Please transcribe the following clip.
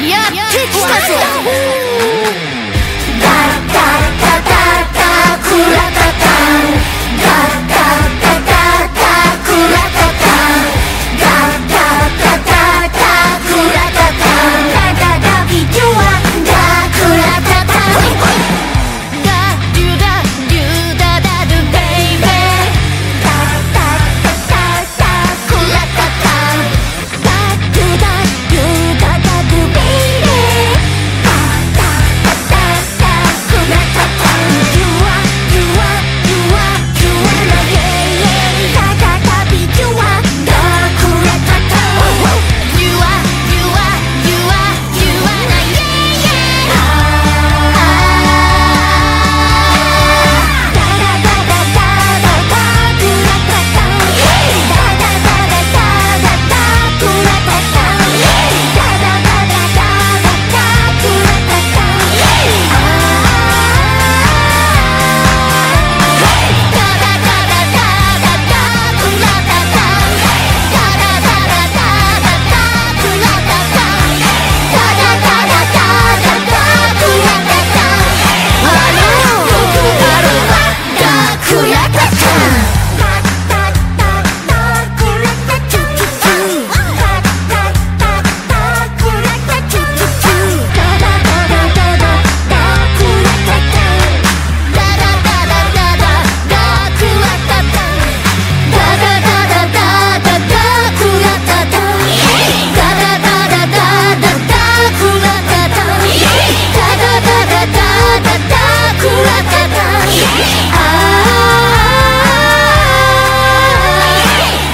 Yeah, yeah, yeah.